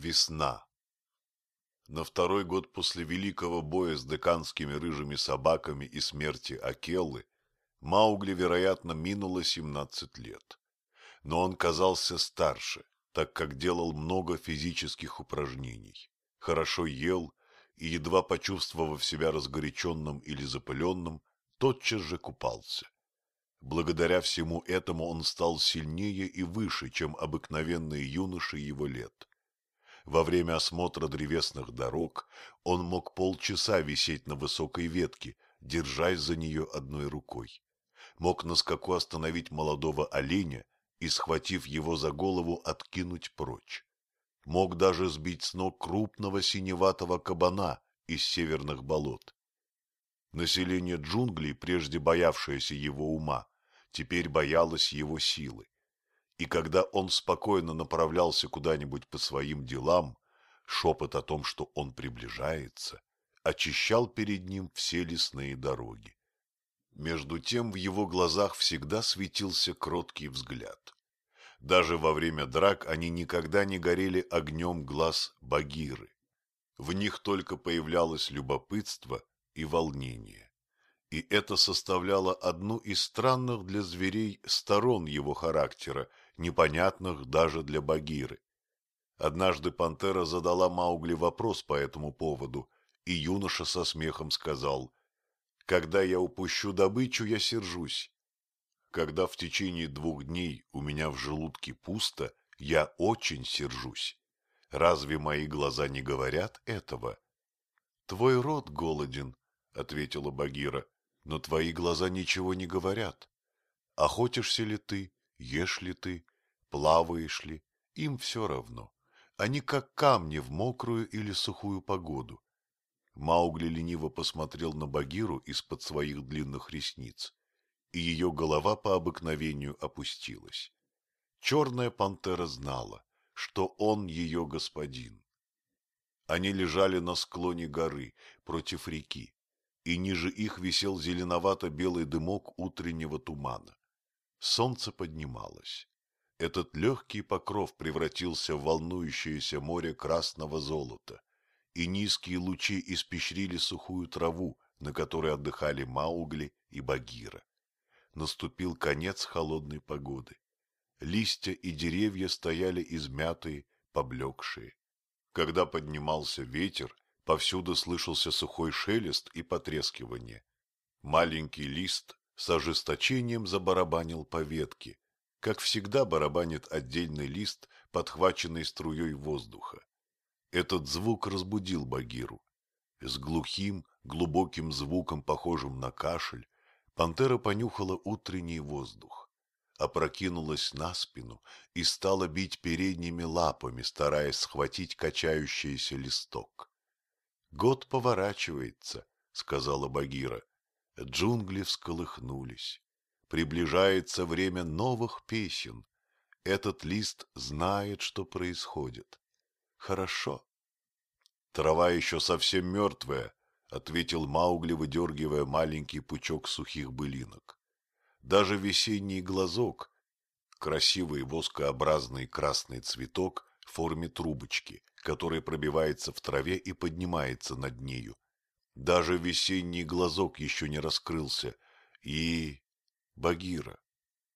Весна. На второй год после великого боя с деканскими рыжими собаками и смерти Акеллы Маугли, вероятно, минуло семнадцать лет. Но он казался старше, так как делал много физических упражнений, хорошо ел и, едва почувствовав себя разгоряченным или запыленным, тотчас же купался. Благодаря всему этому он стал сильнее и выше, чем обыкновенные юноши его лет. Во время осмотра древесных дорог он мог полчаса висеть на высокой ветке, держась за нее одной рукой. Мог на скаку остановить молодого оленя и, схватив его за голову, откинуть прочь. Мог даже сбить с ног крупного синеватого кабана из северных болот. Население джунглей, прежде боявшееся его ума, теперь боялось его силы и когда он спокойно направлялся куда-нибудь по своим делам, шепот о том, что он приближается, очищал перед ним все лесные дороги. Между тем в его глазах всегда светился кроткий взгляд. Даже во время драк они никогда не горели огнем глаз Багиры. В них только появлялось любопытство и волнение. И это составляло одну из странных для зверей сторон его характера непонятных даже для Багиры. Однажды пантера задала Маугли вопрос по этому поводу, и юноша со смехом сказал, «Когда я упущу добычу, я сержусь. Когда в течение двух дней у меня в желудке пусто, я очень сержусь. Разве мои глаза не говорят этого?» «Твой рот голоден», — ответила Багира, — «но твои глаза ничего не говорят. Охотишься ли ты, ешь ли ты, плаваешь ли, им все равно. Они как камни в мокрую или сухую погоду. Маугли лениво посмотрел на Багиру из-под своих длинных ресниц, и ее голова по обыкновению опустилась. Черная пантера знала, что он ее господин. Они лежали на склоне горы, против реки, и ниже их висел зеленовато-белый дымок утреннего тумана. Солнце поднималось. Этот легкий покров превратился в волнующееся море красного золота, и низкие лучи испещрили сухую траву, на которой отдыхали Маугли и Багира. Наступил конец холодной погоды. Листья и деревья стояли измятые, поблекшие. Когда поднимался ветер, повсюду слышался сухой шелест и потрескивание. Маленький лист с ожесточением забарабанил по ветке, как всегда барабанит отдельный лист, подхваченный струей воздуха. Этот звук разбудил Багиру. С глухим, глубоким звуком, похожим на кашель, пантера понюхала утренний воздух, опрокинулась на спину и стала бить передними лапами, стараясь схватить качающийся листок. «Год поворачивается», — сказала Багира. Джунгли всколыхнулись. Приближается время новых песен. Этот лист знает, что происходит. Хорошо. Трава еще совсем мертвая, — ответил Маугли, выдергивая маленький пучок сухих былинок. Даже весенний глазок, красивый воскообразный красный цветок в форме трубочки, который пробивается в траве и поднимается над нею. Даже весенний глазок еще не раскрылся, и Багира,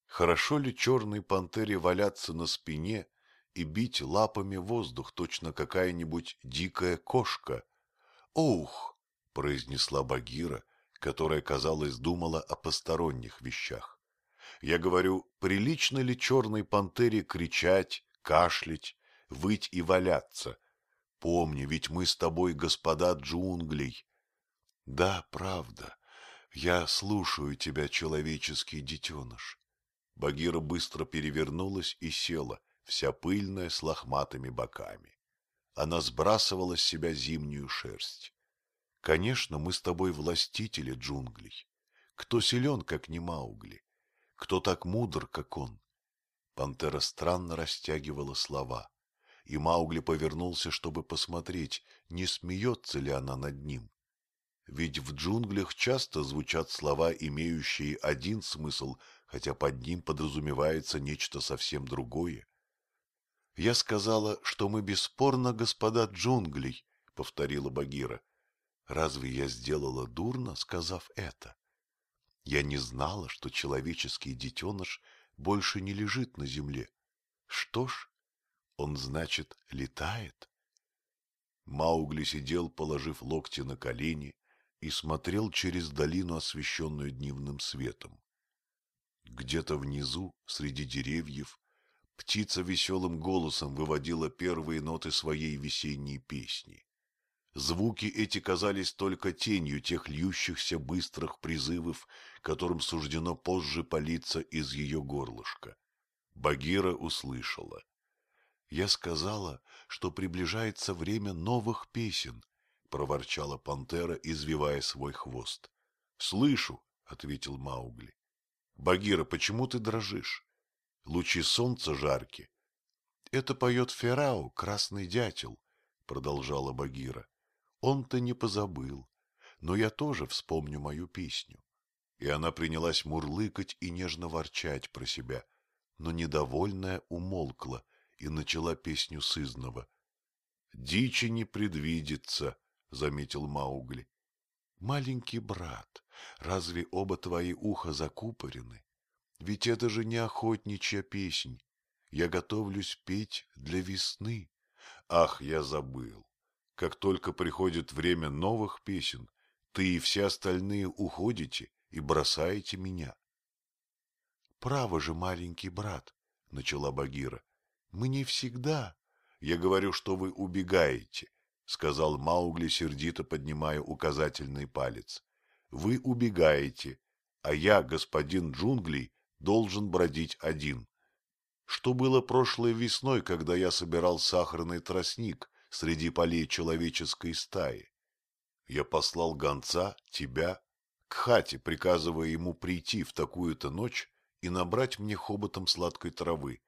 хорошо ли черной пантере валяться на спине и бить лапами воздух, точно какая-нибудь дикая кошка? «Ух!» — произнесла Багира, которая, казалось, думала о посторонних вещах. Я говорю, прилично ли черной пантере кричать, кашлять, выть и валяться? Помни, ведь мы с тобой господа джунглей. Да, правда, я слушаю тебя, человеческий детеныш. Багира быстро перевернулась и села, вся пыльная, с лохматыми боками. Она сбрасывала с себя зимнюю шерсть. Конечно, мы с тобой властители джунглей. Кто силен, как не Маугли? Кто так мудр, как он? Пантера странно растягивала слова, и Маугли повернулся, чтобы посмотреть, не смеется ли она над ним. Ведь в джунглях часто звучат слова, имеющие один смысл, хотя под ним подразумевается нечто совсем другое. Я сказала, что мы бесспорно господа джунглей, — повторила Багира. Разве я сделала дурно, сказав это? Я не знала, что человеческий детеныш больше не лежит на земле. Что ж, он, значит, летает? Маугли сидел, положив локти на колени, и смотрел через долину, освещенную дневным светом. Где-то внизу, среди деревьев, птица веселым голосом выводила первые ноты своей весенней песни. Звуки эти казались только тенью тех льющихся быстрых призывов, которым суждено позже палиться из ее горлышка. Багира услышала. Я сказала, что приближается время новых песен, проворчала пантера, извивая свой хвост. Слышу, ответил Маугли. Багира, почему ты дрожишь? Лучи солнца жарки. Это поет Ферау, красный дятел, продолжала Багира. Он-то не позабыл, но я тоже вспомню мою песню. И она принялась мурлыкать и нежно ворчать про себя, но недовольная умолкла и начала песню сызного. «Дичи не предвидится», — заметил Маугли. «Маленький брат, разве оба твои уха закупорены? Ведь это же не охотничья песнь. Я готовлюсь петь для весны. Ах, я забыл. Как только приходит время новых песен, ты и все остальные уходите и бросаете меня. Право же, маленький брат, — начала Багира, — мы не всегда. Я говорю, что вы убегаете, — сказал Маугли, сердито поднимая указательный палец. Вы убегаете, а я, господин джунглей, должен бродить один. Что было прошлой весной, когда я собирал сахарный тростник среди полей человеческой стаи? Я послал гонца, тебя, к хате, приказывая ему прийти в такую-то ночь и набрать мне хоботом сладкой травы.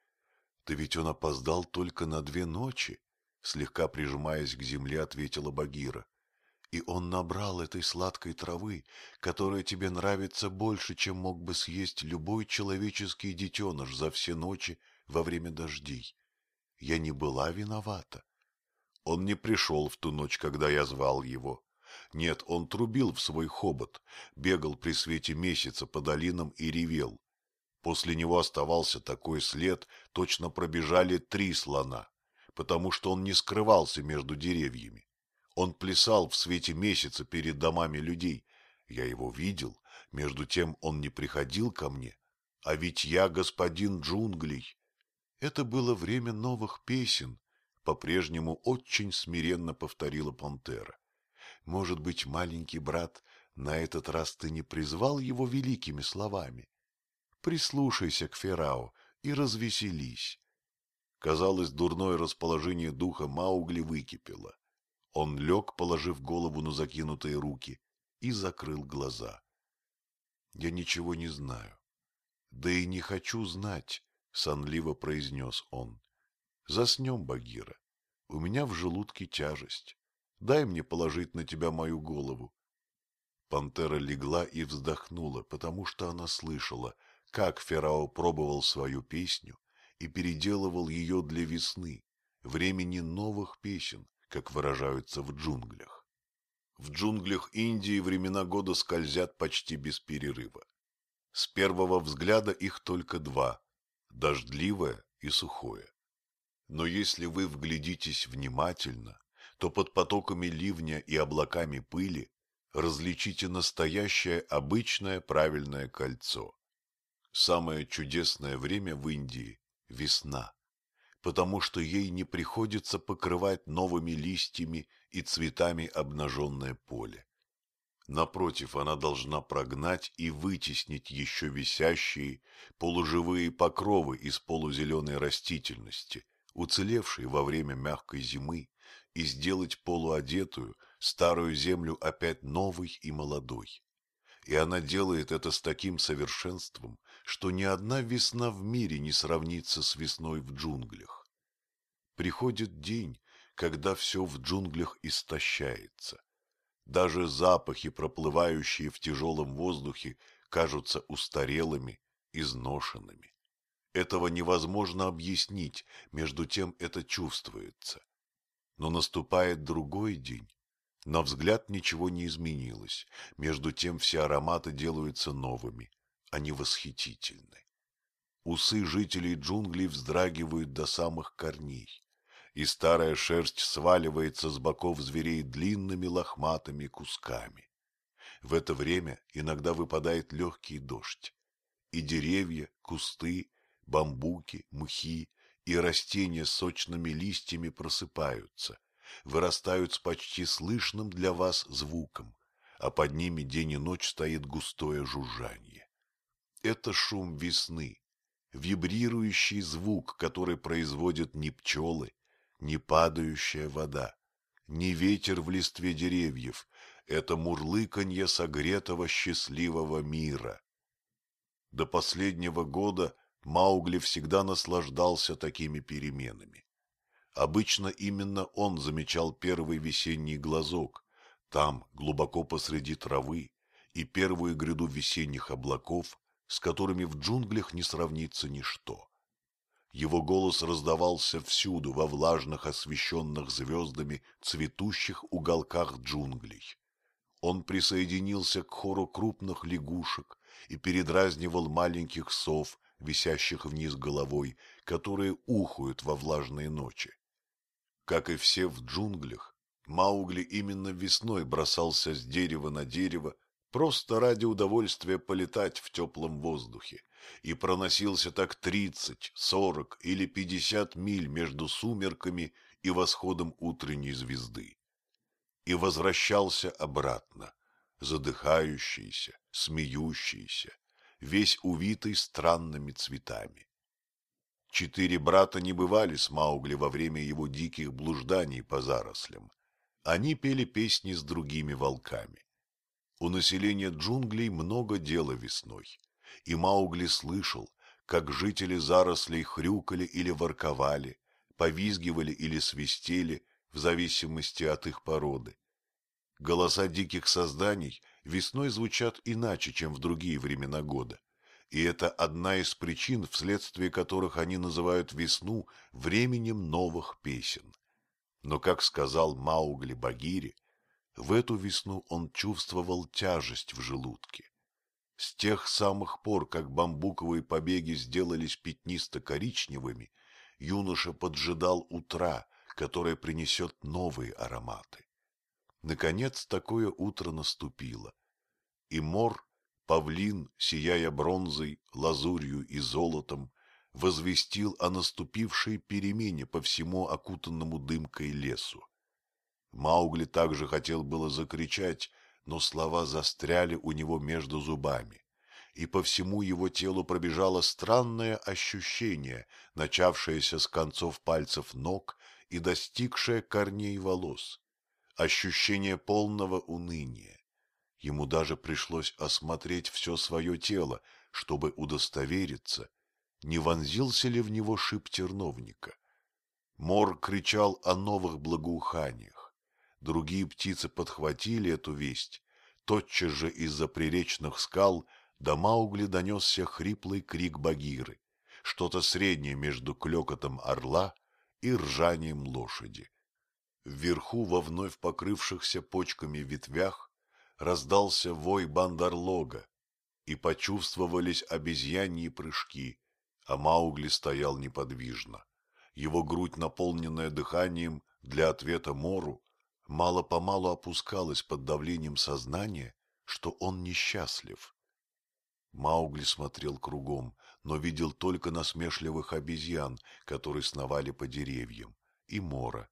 Да ведь он опоздал только на две ночи, слегка прижимаясь к земле, ответила Багира. И он набрал этой сладкой травы, которая тебе нравится больше, чем мог бы съесть любой человеческий детеныш за все ночи во время дождей. Я не была виновата. Он не пришел в ту ночь, когда я звал его. Нет, он трубил в свой хобот, бегал при свете месяца по долинам и ревел. После него оставался такой след, точно пробежали три слона, потому что он не скрывался между деревьями. Он плясал в свете месяца перед домами людей. Я его видел, между тем он не приходил ко мне. А ведь я господин джунглей. Это было время новых песен, по-прежнему очень смиренно повторила пантера. Может быть, маленький брат, на этот раз ты не призвал его великими словами? Прислушайся к Ферау и развеселись. Казалось, дурное расположение духа Маугли выкипело. Он лег, положив голову на закинутые руки, и закрыл глаза. Я ничего не знаю. Да и не хочу знать, — сонливо произнес он. Заснем, Багира. У меня в желудке тяжесть. Дай мне положить на тебя мою голову. Пантера легла и вздохнула, потому что она слышала, как Ферао пробовал свою песню и переделывал ее для весны, времени новых песен, как выражаются в джунглях. В джунглях Индии времена года скользят почти без перерыва. С первого взгляда их только два – дождливое и сухое. Но если вы вглядитесь внимательно, то под потоками ливня и облаками пыли различите настоящее обычное правильное кольцо. Самое чудесное время в Индии – весна, потому что ей не приходится покрывать новыми листьями и цветами обнаженное поле. Напротив, она должна прогнать и вытеснить еще висящие полуживые покровы из полузеленой растительности, уцелевшие во время мягкой зимы, и сделать полуодетую старую землю опять новой и молодой. И она делает это с таким совершенством, что ни одна весна в мире не сравнится с весной в джунглях. Приходит день, когда все в джунглях истощается. Даже запахи, проплывающие в тяжелом воздухе, кажутся устарелыми, изношенными. Этого невозможно объяснить, между тем это чувствуется. Но наступает другой день. На взгляд ничего не изменилось, между тем все ароматы делаются новыми. Они восхитительны. Усы жителей джунглей вздрагивают до самых корней, и старая шерсть сваливается с боков зверей длинными лохматыми кусками. В это время иногда выпадает легкий дождь, и деревья, кусты, бамбуки, мхи и растения с сочными листьями просыпаются, вырастают с почти слышным для вас звуком, а под ними день и ночь стоит густое жужжание. Это шум весны, вибрирующий звук, который производят не пчелы, не падающая вода, не ветер в листве деревьев, это мурлыканье согретого счастливого мира. До последнего года Маугли всегда наслаждался такими переменами. Обычно именно он замечал первый весенний глазок, там, глубоко посреди травы, и первую гряду весенних облаков, с которыми в джунглях не сравнится ничто. Его голос раздавался всюду, во влажных, освещенных звездами, цветущих уголках джунглей. Он присоединился к хору крупных лягушек и передразнивал маленьких сов, висящих вниз головой, которые ухают во влажные ночи. Как и все в джунглях, Маугли именно весной бросался с дерева на дерево, просто ради удовольствия полетать в теплом воздухе, и проносился так тридцать, сорок или пятьдесят миль между сумерками и восходом утренней звезды и возвращался обратно, задыхающийся, смеющийся, весь увитый странными цветами. Четыре брата не бывали с Маугли во время его диких блужданий по зарослям. Они пели песни с другими волками. У населения джунглей много дела весной, и Маугли слышал, как жители зарослей хрюкали или ворковали, повизгивали или свистели, в зависимости от их породы. Голоса диких созданий весной звучат иначе, чем в другие времена года. И это одна из причин, вследствие которых они называют весну временем новых песен. Но, как сказал Маугли Багири, в эту весну он чувствовал тяжесть в желудке. С тех самых пор, как бамбуковые побеги сделались пятнисто-коричневыми, юноша поджидал утра, которое принесет новые ароматы. Наконец такое утро наступило, и мор, павлин, сияя бронзой, лазурью и золотом, возвестил о наступившей перемене по всему окутанному дымкой лесу. Маугли также хотел было закричать, но слова застряли у него между зубами и по всему его телу пробежало странное ощущение, начавшееся с концов пальцев ног и достигшее корней волос. Ощущение полного уныния. Ему даже пришлось осмотреть все свое тело, чтобы удостовериться, не вонзился ли в него шип терновника. Мор кричал о новых благоуханиях. Другие птицы подхватили эту весть. Тотчас же из-за приречных скал – до Маугли донесся хриплый крик Багиры, что-то среднее между клекотом орла и ржанием лошади. Вверху, во вновь покрывшихся почками ветвях, раздался вой бандарлога, и почувствовались обезьяньи прыжки, а Маугли стоял неподвижно. Его грудь, наполненная дыханием для ответа Мору, мало-помалу опускалась под давлением сознания, что он несчастлив. Маугли смотрел кругом, но видел только насмешливых обезьян, которые сновали по деревьям, и мора.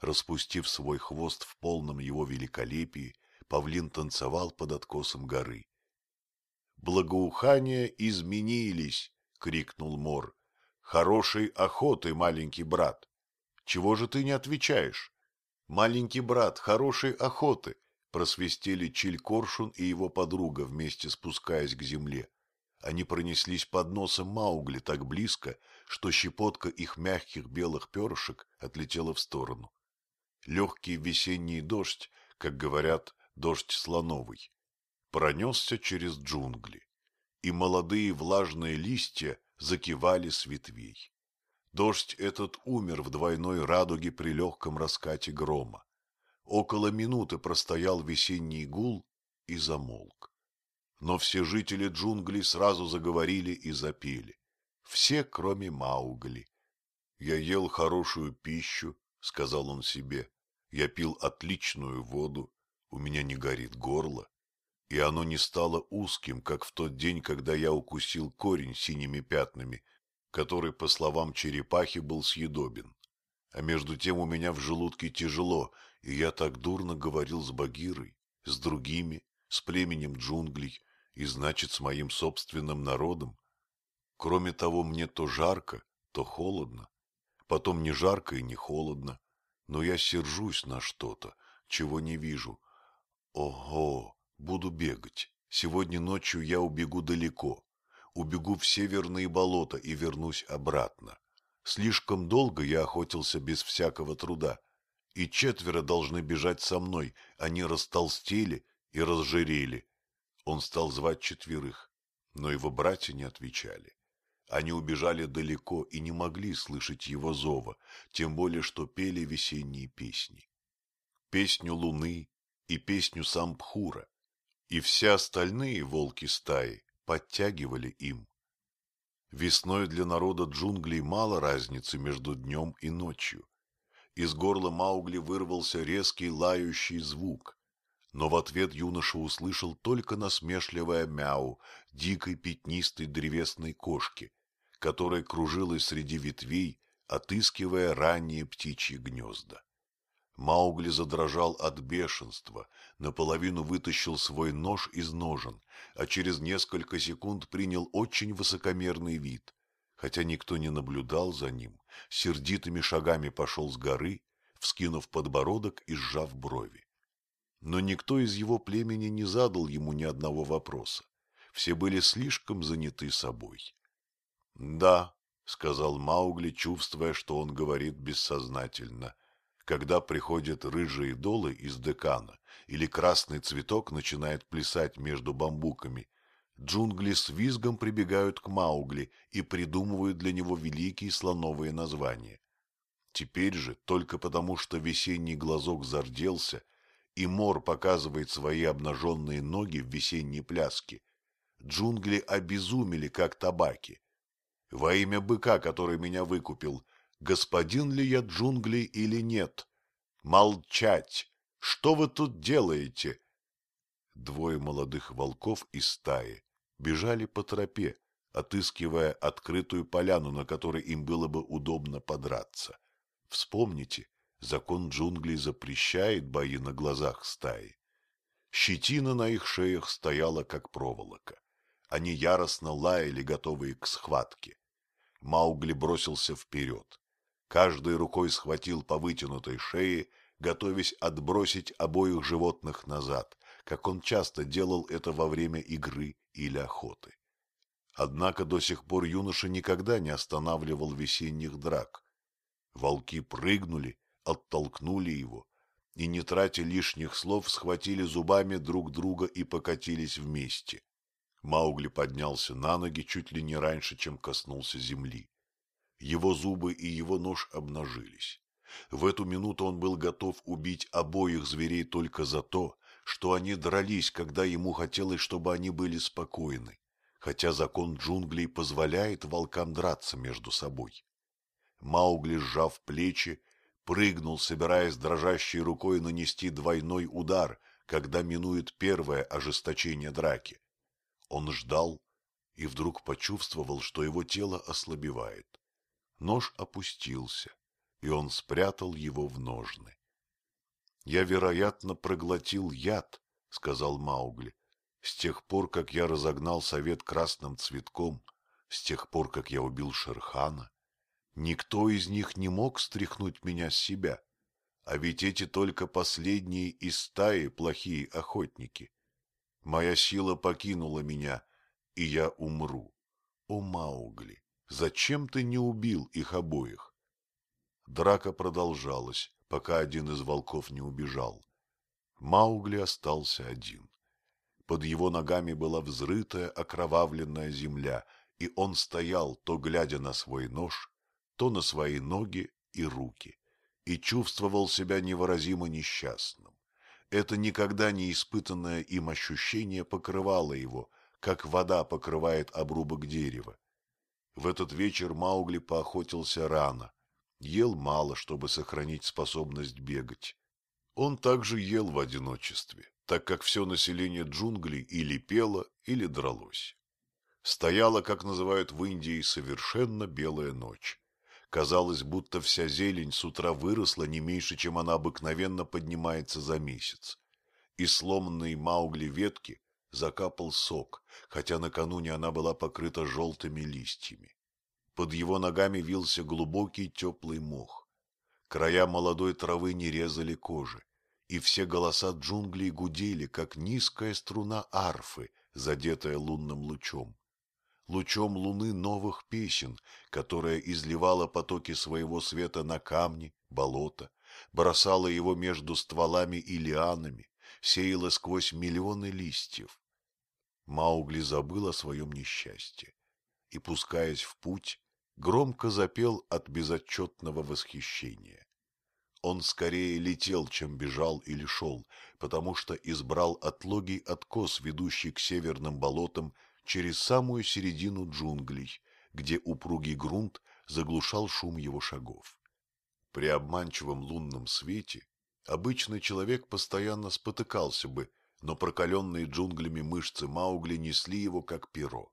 Распустив свой хвост в полном его великолепии, павлин танцевал под откосом горы. «Благоухания изменились!» — крикнул мор. «Хорошей охоты, маленький брат! Чего же ты не отвечаешь? Маленький брат, хорошей охоты! просвистели Чиль-Коршун и его подруга, вместе спускаясь к земле. Они пронеслись под носом Маугли так близко, что щепотка их мягких белых перышек отлетела в сторону. Легкий весенний дождь, как говорят, дождь слоновый, пронесся через джунгли, и молодые влажные листья закивали с ветвей. Дождь этот умер в двойной радуге при легком раскате грома. Около минуты простоял весенний гул и замолк. Но все жители джунглей сразу заговорили и запели. Все, кроме Маугли. Я ел хорошую пищу, — сказал он себе. Я пил отличную воду, у меня не горит горло, и оно не стало узким, как в тот день, когда я укусил корень синими пятнами, который, по словам черепахи, был съедобен. А между тем у меня в желудке тяжело, и я так дурно говорил с Багирой, с другими, с племенем джунглей, и, значит, с моим собственным народом. Кроме того, мне то жарко, то холодно. Потом не жарко и не холодно, но я сержусь на что-то, чего не вижу. Ого! Буду бегать. Сегодня ночью я убегу далеко. Убегу в северные болота и вернусь обратно. Слишком долго я охотился без всякого труда. И четверо должны бежать со мной. Они растолстели и разжирели. Он стал звать четверых, но его братья не отвечали. Они убежали далеко и не могли слышать его зова, тем более что пели весенние песни. Песню луны и песню Сампхура, и все остальные волки стаи подтягивали им. Весной для народа джунглей мало разницы между днем и ночью. Из горла Маугли вырвался резкий лающий звук, но в ответ юноша услышал только насмешливое мяу дикой пятнистой древесной кошки, которая кружилась среди ветвей, отыскивая ранние птичьи гнезда. Маугли задрожал от бешенства, наполовину вытащил свой нож из ножен, а через несколько секунд принял очень высокомерный вид. Хотя никто не наблюдал за ним, сердитыми шагами пошел с горы, вскинув подбородок и сжав брови. Но никто из его племени не задал ему ни одного вопроса. Все были слишком заняты собой. — Да, — сказал Маугли, чувствуя, что он говорит бессознательно, когда приходят рыжие долы из декана или красный цветок начинает плясать между бамбуками, джунгли с визгом прибегают к Маугли и придумывают для него великие слоновые названия. Теперь же, только потому что весенний глазок зарделся, и мор показывает свои обнаженные ноги в весенней пляске, джунгли обезумели, как табаки. Во имя быка, который меня выкупил, господин ли я джунглей или нет. Молчать! Что вы тут делаете? Двое молодых волков из стаи бежали по тропе, отыскивая открытую поляну, на которой им было бы удобно подраться. Вспомните, закон джунглей запрещает бои на глазах стаи. Щетина на их шеях стояла, как проволока. Они яростно лаяли, готовые к схватке. Маугли бросился вперед каждой рукой схватил по вытянутой шее, готовясь отбросить обоих животных назад, как он часто делал это во время игры или охоты. Однако до сих пор юноша никогда не останавливал весенних драк. Волки прыгнули, оттолкнули его и, не тратя лишних слов, схватили зубами друг друга и покатились вместе. Маугли поднялся на ноги чуть ли не раньше, чем коснулся земли. Его зубы и его нож обнажились. В эту минуту он был готов убить обоих зверей только за то, что они дрались, когда ему хотелось, чтобы они были спокойны, хотя закон джунглей позволяет волкам драться между собой. Маугли, сжав плечи, прыгнул, собираясь дрожащей рукой нанести двойной удар, когда минует первое ожесточение драки. Он ждал и вдруг почувствовал, что его тело ослабевает. Нож опустился, и он спрятал его в ножны. — Я, вероятно, проглотил яд, — сказал Маугли, — с тех пор, как я разогнал совет красным цветком, с тех пор, как я убил Шерхана. Никто из них не мог стряхнуть меня с себя, а ведь эти только последние из стаи плохие охотники. Моя сила покинула меня, и я умру. О, Маугли! Зачем ты не убил их обоих? Драка продолжалась, пока один из волков не убежал. Маугли остался один. Под его ногами была взрытая окровавленная земля, и он стоял, то глядя на свой нож, то на свои ноги и руки, и чувствовал себя невыразимо несчастным. Это никогда не испытанное им ощущение покрывало его, как вода покрывает обрубок дерева. В этот вечер Маугли поохотился рано, ел мало, чтобы сохранить способность бегать. Он также ел в одиночестве, так как все население джунглей или пело, или дралось. Стояла, как называют в Индии, совершенно белая ночь. Казалось, будто вся зелень с утра выросла не меньше, чем она обыкновенно поднимается за месяц. И сломанные Маугли ветки закапал сок, хотя накануне она была покрыта желтыми листьями. Под его ногами вился глубокий теплый мох. Края молодой травы не резали кожи, и все голоса джунглей гудели, как низкая струна арфы, задетая лунным лучом. Лучом луны новых песен, которая изливала потоки своего света на камни, болота, бросала его между стволами и лианами, сеяла сквозь миллионы листьев. Маугли забыл о своем несчастье и, пускаясь в путь, громко запел от безотчетного восхищения. Он скорее летел, чем бежал или шел, потому что избрал отлогий откос, ведущий к северным болотам через самую середину джунглей, где упругий грунт заглушал шум его шагов. При обманчивом лунном свете обычный человек постоянно спотыкался бы, но прокаленные джунглями мышцы Маугли несли его как перо.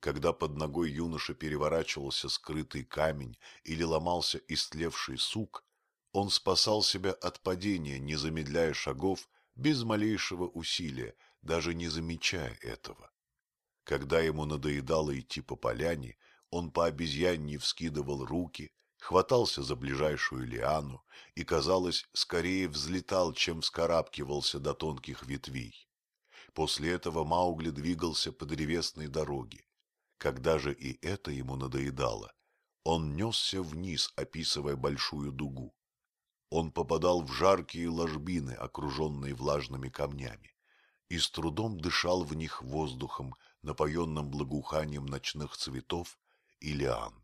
Когда под ногой юноши переворачивался скрытый камень или ломался истлевший сук, он спасал себя от падения, не замедляя шагов, без малейшего усилия, даже не замечая этого. Когда ему надоедало идти по поляне, он по обезьянне вскидывал руки, хватался за ближайшую лиану и, казалось, скорее взлетал, чем вскарабкивался до тонких ветвей. После этого Маугли двигался по древесной дороге. Когда же и это ему надоедало, он несся вниз, описывая большую дугу. Он попадал в жаркие ложбины, окруженные влажными камнями, и с трудом дышал в них воздухом, напоенным благоуханием ночных цветов и лиан.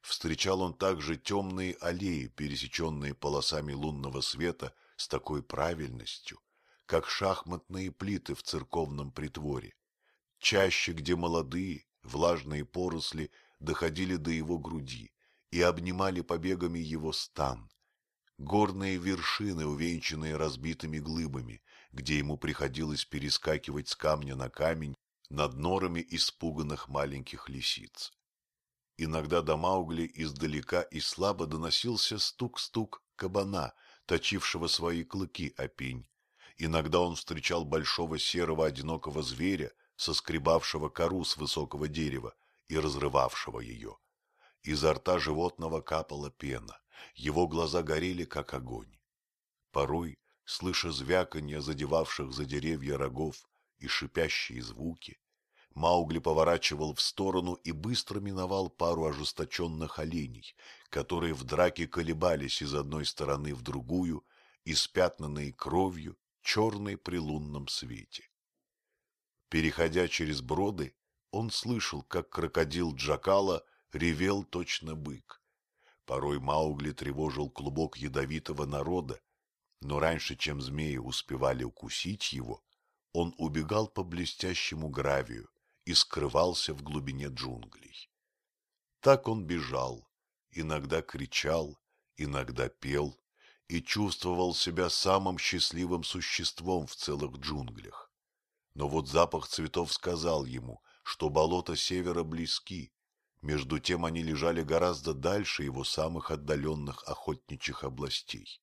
Встречал он также темные аллеи, пересеченные полосами лунного света с такой правильностью, как шахматные плиты в церковном притворе. Чаще, где молодые, влажные поросли доходили до его груди и обнимали побегами его стан. Горные вершины, увенчанные разбитыми глыбами, где ему приходилось перескакивать с камня на камень над норами испуганных маленьких лисиц. Иногда до Маугли издалека и слабо доносился стук-стук кабана, точившего свои клыки о пень. Иногда он встречал большого серого одинокого зверя, соскребавшего кору с высокого дерева и разрывавшего ее. Изо рта животного капала пена, его глаза горели, как огонь. Порой, слыша звяканье задевавших за деревья рогов и шипящие звуки, Маугли поворачивал в сторону и быстро миновал пару ожесточенных оленей, которые в драке колебались из одной стороны в другую, испятнанные кровью, черной при лунном свете. Переходя через броды, он слышал, как крокодил Джакала ревел точно бык. Порой Маугли тревожил клубок ядовитого народа, но раньше, чем змеи успевали укусить его, он убегал по блестящему гравию и скрывался в глубине джунглей. Так он бежал, иногда кричал, иногда пел и чувствовал себя самым счастливым существом в целых джунглях. Но вот запах цветов сказал ему, что болота севера близки. Между тем они лежали гораздо дальше его самых отдаленных охотничьих областей.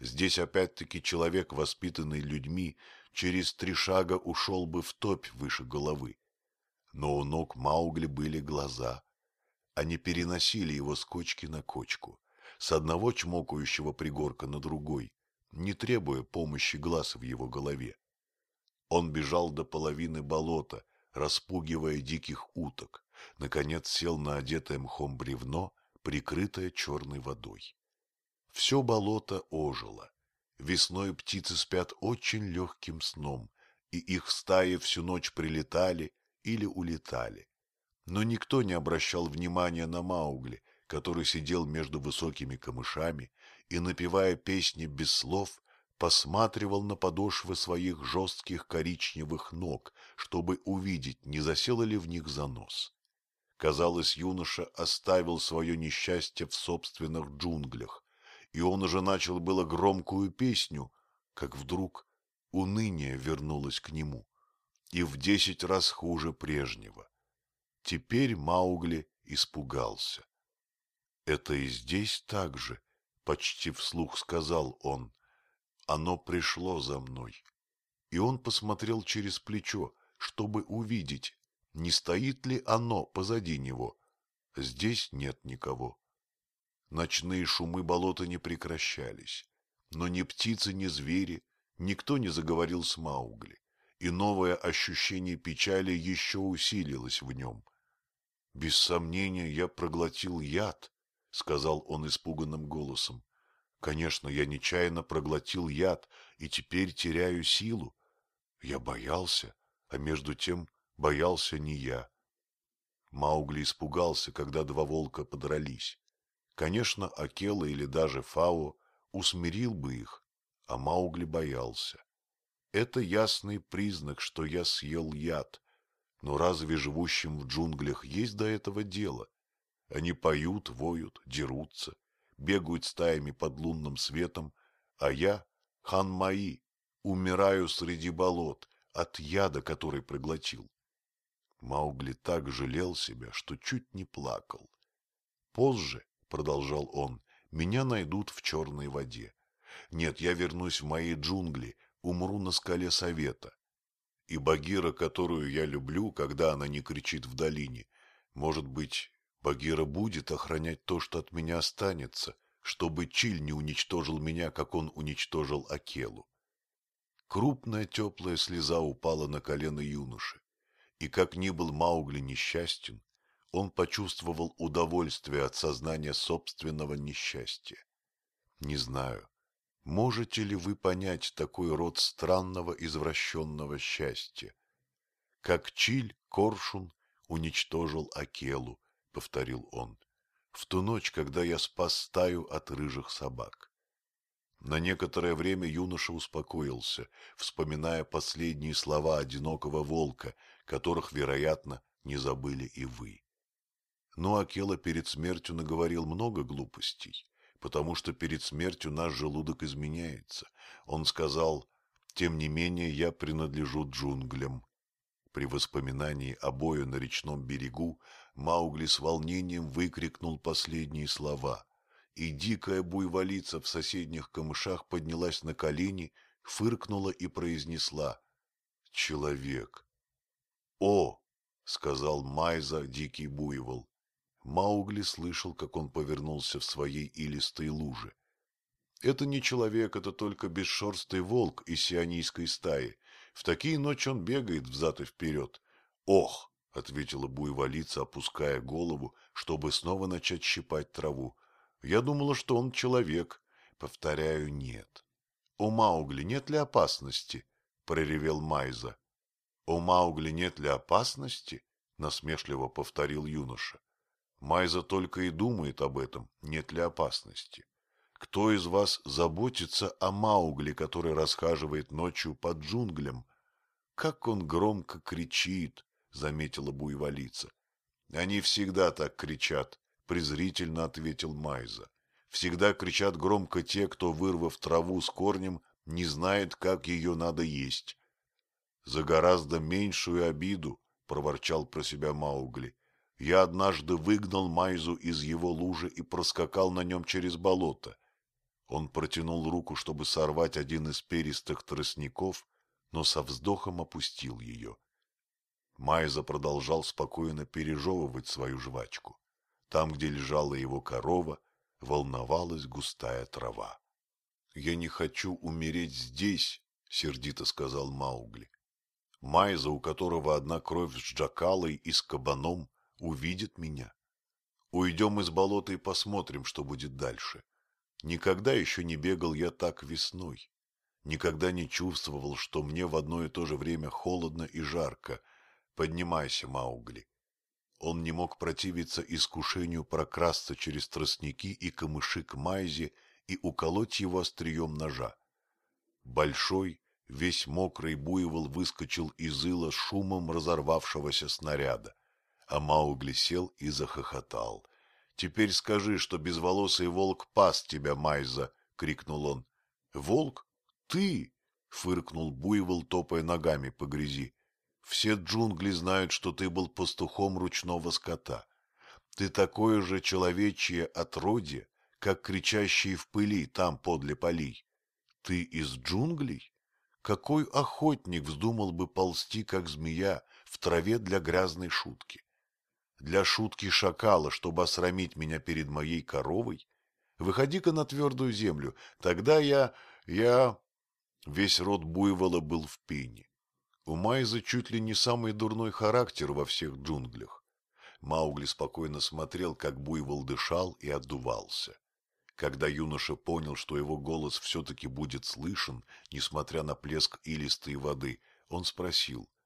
Здесь опять-таки человек, воспитанный людьми, через три шага ушел бы в топь выше головы. Но у ног Маугли были глаза. Они переносили его с кочки на кочку, с одного чмокающего пригорка на другой, не требуя помощи глаз в его голове. Он бежал до половины болота, распугивая диких уток, наконец сел на одетое мхом бревно, прикрытое черной водой. Все болото ожило. Весной птицы спят очень легким сном, и их стаи всю ночь прилетали или улетали. Но никто не обращал внимания на Маугли, который сидел между высокими камышами и, напевая песни без слов, посматривал на подошвы своих жестких коричневых ног, чтобы увидеть, не засела ли в них занос. Казалось, юноша оставил свое несчастье в собственных джунглях, и он уже начал было громкую песню, как вдруг уныние вернулось к нему, и в десять раз хуже прежнего. Теперь Маугли испугался. «Это и здесь так же», — почти вслух сказал он. «Оно пришло за мной». И он посмотрел через плечо, чтобы увидеть, не стоит ли оно позади него. Здесь нет никого. Ночные шумы болота не прекращались, но ни птицы, ни звери, никто не заговорил с Маугли, и новое ощущение печали еще усилилось в нем. Без сомнения, я проглотил яд, — сказал он испуганным голосом. Конечно, я нечаянно проглотил яд и теперь теряю силу. Я боялся, а между тем боялся не я. Маугли испугался, когда два волка подрались. Конечно, Акела или даже Фао усмирил бы их, а Маугли боялся. Это ясный признак, что я съел яд. Но разве живущим в джунглях есть до этого дело? Они поют, воют, дерутся, бегают стаями под лунным светом, а я, хан Маи, умираю среди болот от яда, который проглотил. Маугли так жалел себя, что чуть не плакал. Позже, — продолжал он, — меня найдут в черной воде. Нет, я вернусь в мои джунгли, умру на скале совета. И Багира, которую я люблю, когда она не кричит в долине, может быть, Багира будет охранять то, что от меня останется, чтобы Чиль не уничтожил меня, как он уничтожил Акелу. Крупная теплая слеза упала на колено юноши, и как ни был Маугли несчастен, он почувствовал удовольствие от сознания собственного несчастья. Не знаю, можете ли вы понять такой род странного извращенного счастья? Как Чиль, Коршун, уничтожил Акелу, — повторил он, — в ту ночь, когда я спас стаю от рыжих собак. На некоторое время юноша успокоился, вспоминая последние слова одинокого волка, которых, вероятно, не забыли и вы. Но Акела перед смертью наговорил много глупостей, потому что перед смертью наш желудок изменяется. Он сказал, тем не менее я принадлежу джунглям. При воспоминании о бою на речном берегу Маугли с волнением выкрикнул последние слова, и дикая буйволица в соседних камышах поднялась на колени, фыркнула и произнесла «Человек». «О!» — сказал Майза, дикий буйвол. Маугли слышал, как он повернулся в своей илистой луже. Это не человек, это только бесшерстый волк из сионийской стаи. В такие ночи он бегает взад и вперед. Ох! — ответила буйволица, опуская голову, чтобы снова начать щипать траву. — Я думала, что он человек. Повторяю, нет. — У Маугли нет ли опасности? — проревел Майза. — У Маугли нет ли опасности? — насмешливо повторил юноша. Майза только и думает об этом, нет ли опасности. Кто из вас заботится о Маугли, который расхаживает ночью под джунглям? Как он громко кричит, — заметила буйволица. — Они всегда так кричат, — презрительно ответил Майза. — Всегда кричат громко те, кто, вырвав траву с корнем, не знает, как ее надо есть. — За гораздо меньшую обиду, — проворчал про себя Маугли, — я однажды выгнал Майзу из его лужи и проскакал на нем через болото. Он протянул руку, чтобы сорвать один из перистых тростников, но со вздохом опустил ее. — Майза продолжал спокойно пережевывать свою жвачку. Там, где лежала его корова, волновалась густая трава. — Я не хочу умереть здесь, — сердито сказал Маугли. Майза, у которого одна кровь с джакалой и с кабаном, увидит меня. Уйдем из болота и посмотрим, что будет дальше. Никогда еще не бегал я так весной. Никогда не чувствовал, что мне в одно и то же время холодно и жарко, Поднимайся, Маугли. Он не мог противиться искушению прокрасться через тростники и камыши к Майзе и уколоть его острием ножа. Большой, весь мокрый буйвол выскочил из ила шумом разорвавшегося снаряда, а Маугли сел и захохотал. — Теперь скажи, что безволосый волк пас тебя, Майза! — крикнул он. — Волк? Ты? — фыркнул буйвол, топая ногами по грязи. Все джунгли знают, что ты был пастухом ручного скота. Ты такое же человечье отродье, как кричащие в пыли там подле полей. Ты из джунглей? Какой охотник вздумал бы ползти, как змея, в траве для грязной шутки? Для шутки шакала, чтобы осрамить меня перед моей коровой? Выходи-ка на твердую землю, тогда я... я... Весь род буйвола был в пене. У Майза чуть ли не самый дурной характер во всех джунглях. Маугли спокойно смотрел, как буйвол дышал и отдувался. Когда юноша понял, что его голос все-таки будет слышен, несмотря на плеск илистой воды, он спросил. —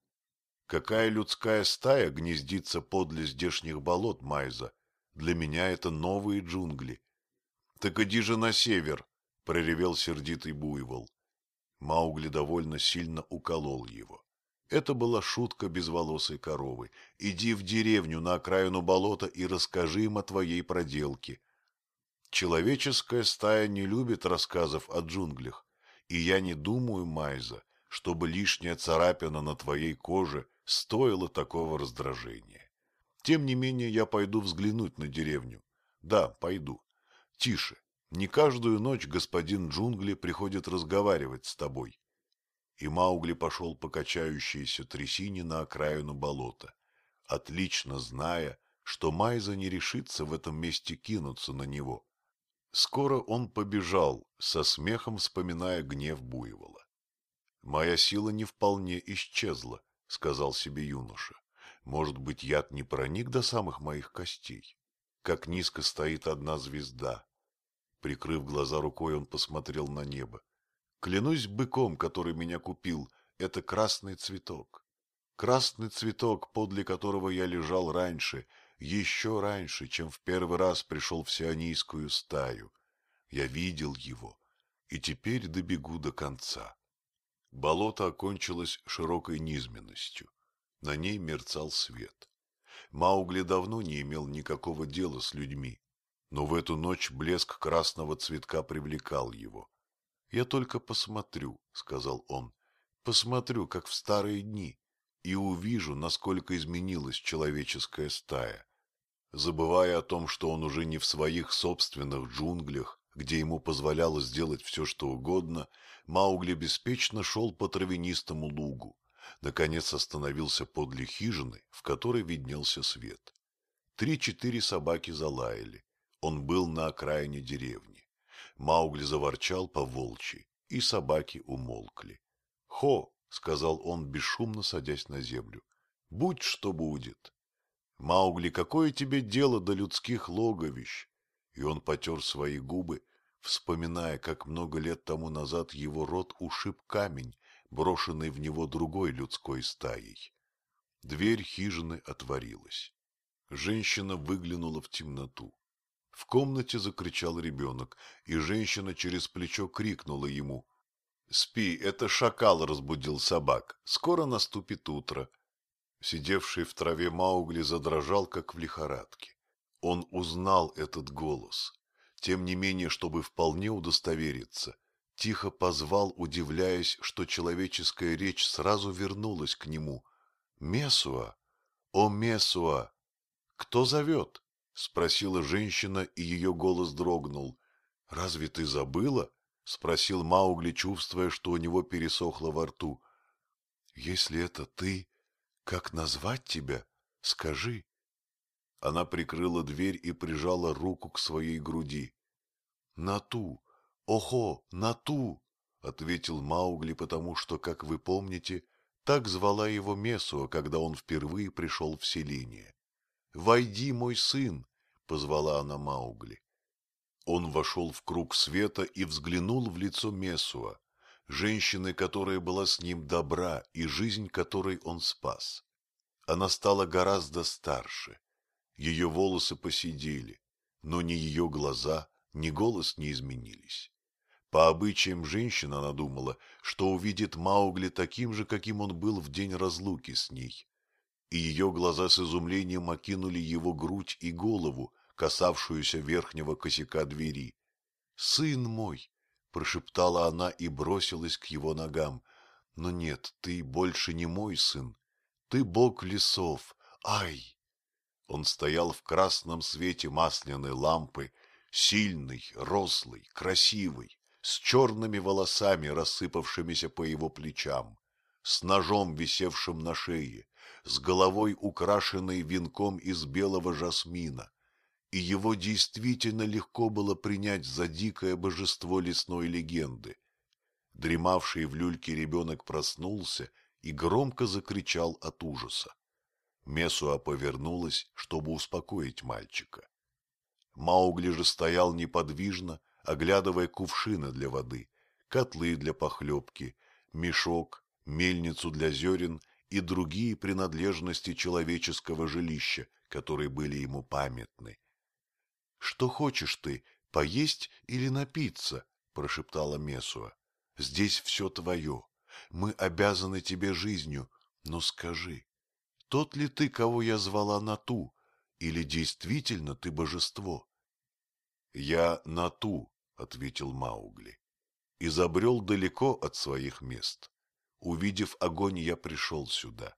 Какая людская стая гнездится подле здешних болот, Майза? Для меня это новые джунгли. — Так иди же на север! — проревел сердитый буйвол. Маугли довольно сильно уколол его. Это была шутка безволосой коровы. Иди в деревню на окраину болота и расскажи им о твоей проделке. Человеческая стая не любит рассказов о джунглях, и я не думаю, Майза, чтобы лишняя царапина на твоей коже стоила такого раздражения. Тем не менее, я пойду взглянуть на деревню. Да, пойду. Тише. Не каждую ночь господин джунгли приходит разговаривать с тобой и Маугли пошел по качающейся трясине на окраину болота, отлично зная, что Майза не решится в этом месте кинуться на него. Скоро он побежал, со смехом вспоминая гнев буйвола. «Моя сила не вполне исчезла», — сказал себе юноша. «Может быть, яд не проник до самых моих костей? Как низко стоит одна звезда». Прикрыв глаза рукой, он посмотрел на небо. Клянусь быком, который меня купил, это красный цветок. Красный цветок, подле которого я лежал раньше, еще раньше, чем в первый раз пришел в сионийскую стаю. Я видел его, и теперь добегу до конца. Болото окончилось широкой низменностью. На ней мерцал свет. Маугли давно не имел никакого дела с людьми, но в эту ночь блеск красного цветка привлекал его. Я только посмотрю, — сказал он, — посмотрю, как в старые дни, и увижу, насколько изменилась человеческая стая. Забывая о том, что он уже не в своих собственных джунглях, где ему позволяло сделать все, что угодно, Маугли беспечно шел по травянистому лугу. Наконец остановился подле хижины, в которой виднелся свет. Три-четыре собаки залаяли. Он был на окраине деревни. Маугли заворчал по волчьи, и собаки умолкли. — Хо! — сказал он, бесшумно садясь на землю. — Будь что будет. Маугли, какое тебе дело до людских логовищ? И он потер свои губы, вспоминая, как много лет тому назад его рот ушиб камень, брошенный в него другой людской стаей. Дверь хижины отворилась. Женщина выглянула в темноту. В комнате закричал ребенок, и женщина через плечо крикнула ему. «Спи, это шакал разбудил собак. Скоро наступит утро». Сидевший в траве Маугли задрожал, как в лихорадке. Он узнал этот голос. Тем не менее, чтобы вполне удостовериться, тихо позвал, удивляясь, что человеческая речь сразу вернулась к нему. «Месуа! О, Месуа! Кто зовет?» — спросила женщина, и ее голос дрогнул. — Разве ты забыла? — спросил Маугли, чувствуя, что у него пересохло во рту. — Если это ты, как назвать тебя? Скажи. Она прикрыла дверь и прижала руку к своей груди. — Нату! Охо! Нату! — ответил Маугли, потому что, как вы помните, так звала его Месуа, когда он впервые пришел в селение. «Войди, мой сын!» — позвала она Маугли. Он вошел в круг света и взглянул в лицо Месуа, женщины, которая была с ним добра и жизнь которой он спас. Она стала гораздо старше, Ее волосы посидели, но ни ее глаза, ни голос не изменились. По обычаям женщин она думала, что увидит Маугли таким же, каким он был в день разлуки с ней. И ее глаза с изумлением окинули его грудь и голову, касавшуюся верхнего косяка двери. «Сын мой!» — прошептала она и бросилась к его ногам. «Но нет, ты больше не мой сын. Ты бог лесов. Ай!» Он стоял в красном свете масляной лампы, сильный, рослый, красивый, с черными волосами, рассыпавшимися по его плечам, с ножом, висевшим на шее, с головой, украшенной венком из белого жасмина, и его действительно легко было принять за дикое божество лесной легенды. Дремавший в люльке ребенок проснулся и громко закричал от ужаса. Месуа повернулась, чтобы успокоить мальчика. Маугли же стоял неподвижно, оглядывая кувшины для воды, котлы для похлебки, мешок, мельницу для зерен и другие принадлежности человеческого жилища, которые были ему памятны. — Что хочешь ты, поесть или напиться? — прошептала Месуа. — Здесь все твое. Мы обязаны тебе жизнью, но скажи, тот ли ты, кого я звала Нату, или действительно ты божество? — Я Нату, — ответил Маугли, — и забрел далеко от своих мест. Увидев огонь, я пришел сюда,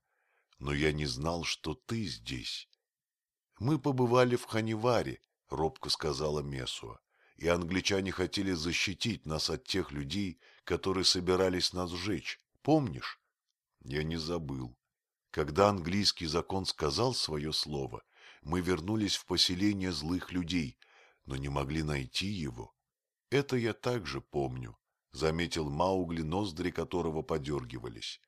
но я не знал, что ты здесь. — Мы побывали в Ханиваре, — робко сказала Месуа, — и англичане хотели защитить нас от тех людей, которые собирались нас сжечь. Помнишь? Я не забыл. Когда английский закон сказал свое слово, мы вернулись в поселение злых людей, но не могли найти его. Это я также помню, — заметил Маугли, ноздри которого подергивались.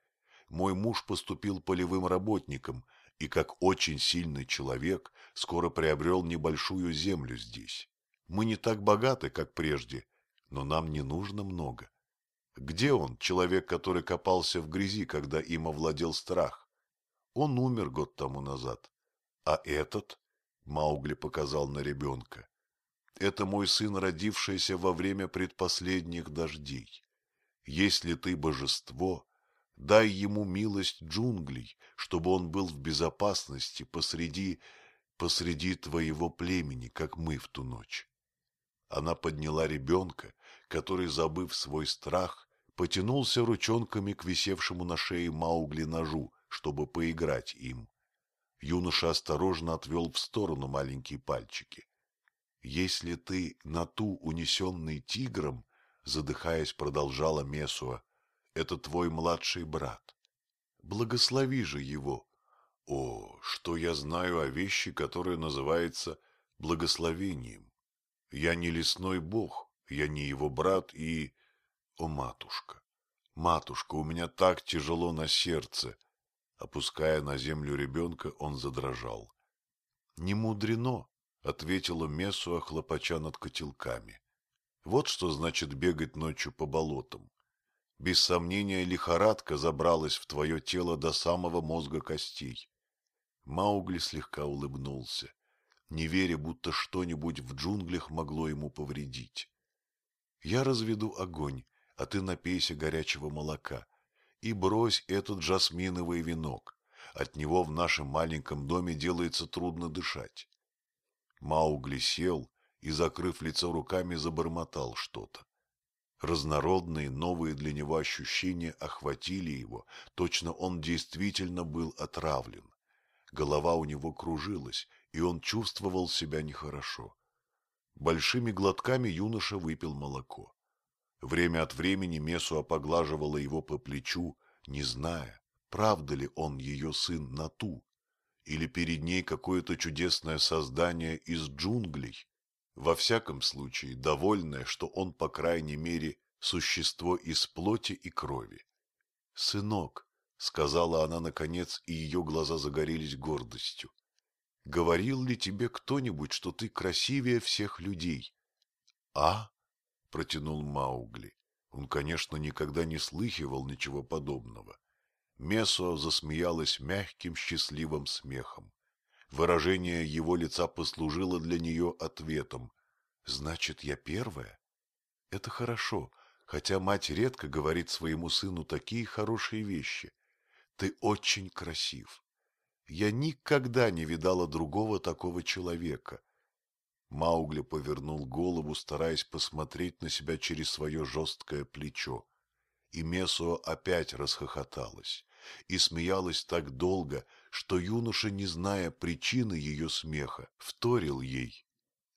Мой муж поступил полевым работником и, как очень сильный человек, скоро приобрел небольшую землю здесь. Мы не так богаты, как прежде, но нам не нужно много. Где он, человек, который копался в грязи, когда им овладел страх? Он умер год тому назад. А этот, Маугли показал на ребенка, это мой сын, родившийся во время предпоследних дождей. Если ты божество, дай ему милость джунглей, чтобы он был в безопасности посреди, посреди твоего племени, как мы в ту ночь. Она подняла ребенка, который, забыв свой страх, потянулся ручонками к висевшему на шее Маугли ножу, чтобы поиграть им. Юноша осторожно отвел в сторону маленькие пальчики. «Если ты на ту унесенный тигром, — задыхаясь, продолжала Месуа, — это твой младший брат. Благослови же его. О, что я знаю о вещи, которая называется благословением. Я не лесной бог, я не его брат и... О, матушка, матушка, у меня так тяжело на сердце, Опуская на землю ребенка, он задрожал. — Не мудрено, — ответила Месуа, хлопача над котелками. Вот что значит бегать ночью по болотам. Без сомнения, лихорадка забралась в твое тело до самого мозга костей. Маугли слегка улыбнулся, не веря, будто что-нибудь в джунглях могло ему повредить. — Я разведу огонь, а ты напейся горячего молока, и брось этот жасминовый венок. От него в нашем маленьком доме делается трудно дышать. Маугли сел и, закрыв лицо руками, забормотал что-то. Разнородные, новые для него ощущения охватили его, точно он действительно был отравлен. Голова у него кружилась, и он чувствовал себя нехорошо. Большими глотками юноша выпил молоко. Время от времени Месуа поглаживала его по плечу, не зная, правда ли он ее сын Нату, или перед ней какое-то чудесное создание из джунглей, во всяком случае довольное, что он, по крайней мере, существо из плоти и крови. «Сынок», — сказала она наконец, и ее глаза загорелись гордостью, — «говорил ли тебе кто-нибудь, что ты красивее всех людей?» «А?» — протянул Маугли. Он, конечно, никогда не слыхивал ничего подобного. Месо засмеялась мягким, счастливым смехом. Выражение его лица послужило для нее ответом. «Значит, я первая? Это хорошо, хотя мать редко говорит своему сыну такие хорошие вещи. Ты очень красив. Я никогда не видала другого такого человека. Маугли повернул голову, стараясь посмотреть на себя через свое жесткое плечо. И Месуа опять расхохоталась. И смеялась так долго, что юноша, не зная причины ее смеха, вторил ей.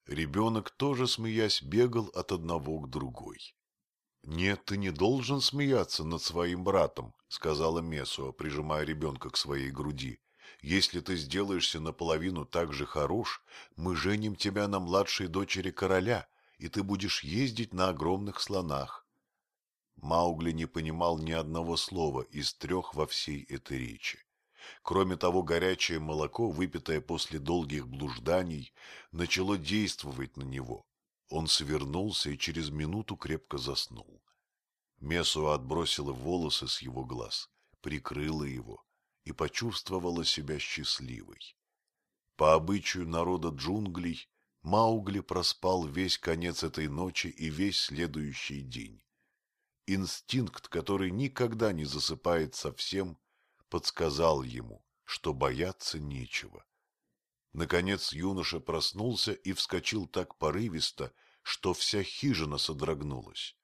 Ребенок тоже, смеясь, бегал от одного к другой. — Нет, ты не должен смеяться над своим братом, — сказала Месуа, прижимая ребенка к своей груди. Если ты сделаешься наполовину так же хорош, мы женим тебя на младшей дочери короля, и ты будешь ездить на огромных слонах. Маугли не понимал ни одного слова из трех во всей этой речи. Кроме того, горячее молоко, выпитое после долгих блужданий, начало действовать на него. Он свернулся и через минуту крепко заснул. Месуа отбросила волосы с его глаз, прикрыла его и почувствовала себя счастливой. По обычаю народа джунглей, Маугли проспал весь конец этой ночи и весь следующий день. Инстинкт, который никогда не засыпает совсем, подсказал ему, что бояться нечего. Наконец юноша проснулся и вскочил так порывисто, что вся хижина содрогнулась.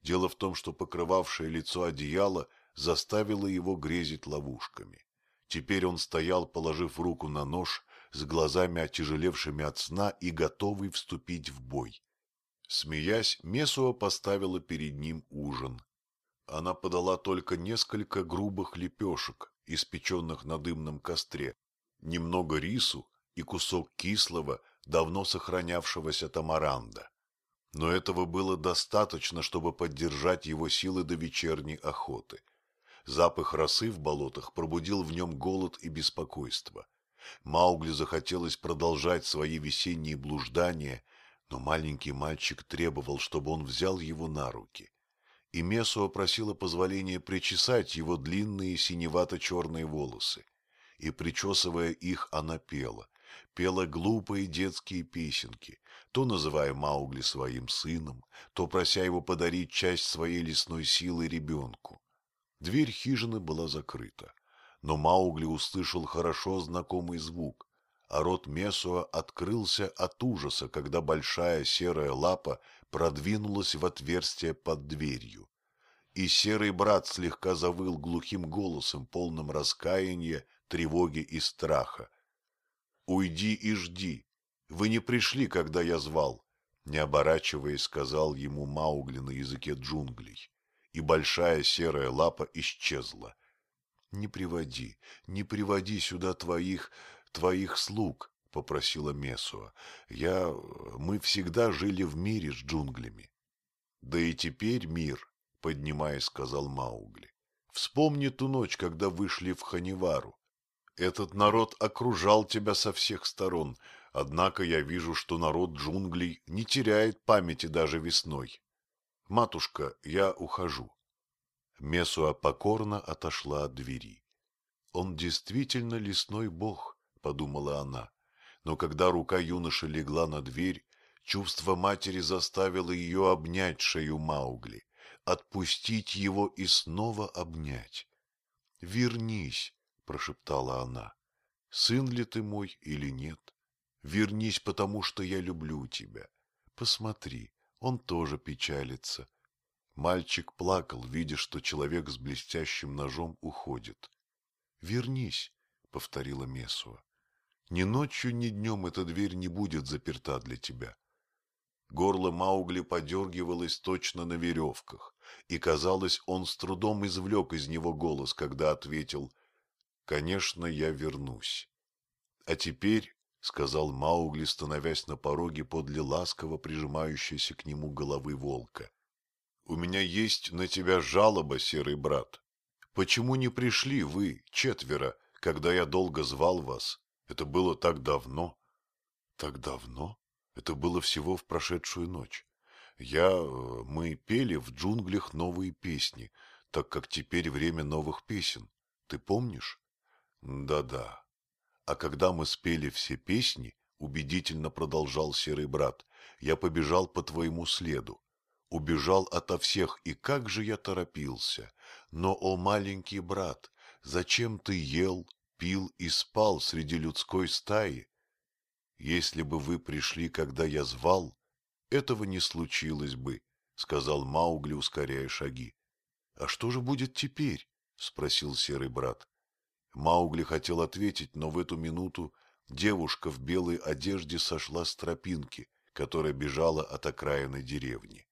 Дело в том, что покрывавшее лицо одеяло заставило его грезить ловушками. Теперь он стоял, положив руку на нож, с глазами отяжелевшими от сна и готовый вступить в бой. Смеясь, Месуа поставила перед ним ужин. Она подала только несколько грубых лепешек, испеченных на дымном костре, немного рису и кусок кислого, давно сохранявшегося тамаранда. Но этого было достаточно, чтобы поддержать его силы до вечерней охоты. Запах росы в болотах пробудил в нем голод и беспокойство. Маугли захотелось продолжать свои весенние блуждания, но маленький мальчик требовал, чтобы он взял его на руки. И Месуа просила позволения причесать его длинные синевато-черные волосы. И, причесывая их, она пела. Пела глупые детские песенки, то называя Маугли своим сыном, то прося его подарить часть своей лесной силы ребенку. Дверь хижины была закрыта, но Маугли услышал хорошо знакомый звук, а рот Месуа открылся от ужаса, когда большая серая лапа продвинулась в отверстие под дверью. И серый брат слегка завыл глухим голосом, полным раскаяния, тревоги и страха. «Уйди и жди. Вы не пришли, когда я звал», — не оборачиваясь, сказал ему Маугли на языке джунглей и большая серая лапа исчезла. — Не приводи, не приводи сюда твоих, твоих слуг, — попросила Месуа. — Я... мы всегда жили в мире с джунглями. — Да и теперь мир, — поднимаясь, сказал Маугли. — Вспомни ту ночь, когда вышли в Ханивару. Этот народ окружал тебя со всех сторон, однако я вижу, что народ джунглей не теряет памяти даже весной. «Матушка, я ухожу». Месуа покорно отошла от двери. «Он действительно лесной бог», — подумала она. Но когда рука юноши легла на дверь, чувство матери заставило ее обнять шею Маугли, отпустить его и снова обнять. «Вернись», — прошептала она. «Сын ли ты мой или нет? Вернись, потому что я люблю тебя. Посмотри, он тоже печалится. Мальчик плакал, видя, что человек с блестящим ножом уходит. «Вернись», — повторила Месуа. «Ни ночью, ни днем эта дверь не будет заперта для тебя». Горло Маугли подергивалось точно на веревках, и, казалось, он с трудом извлек из него голос, когда ответил «Конечно, я вернусь». «А теперь — сказал Маугли, становясь на пороге подле ласково прижимающейся к нему головы волка. — У меня есть на тебя жалоба, серый брат. Почему не пришли вы, четверо, когда я долго звал вас? Это было так давно. — Так давно? Это было всего в прошедшую ночь. Я... Э, мы пели в джунглях новые песни, так как теперь время новых песен. Ты помнишь? Да-да. А когда мы спели все песни, убедительно продолжал серый брат, я побежал по твоему следу. Убежал ото всех, и как же я торопился. Но, о маленький брат, зачем ты ел, пил и спал среди людской стаи? Если бы вы пришли, когда я звал, этого не случилось бы, — сказал Маугли, ускоряя шаги. — А что же будет теперь? — спросил серый брат. Маугли хотел ответить, но в эту минуту девушка в белой одежде сошла с тропинки, которая бежала от окраины деревни.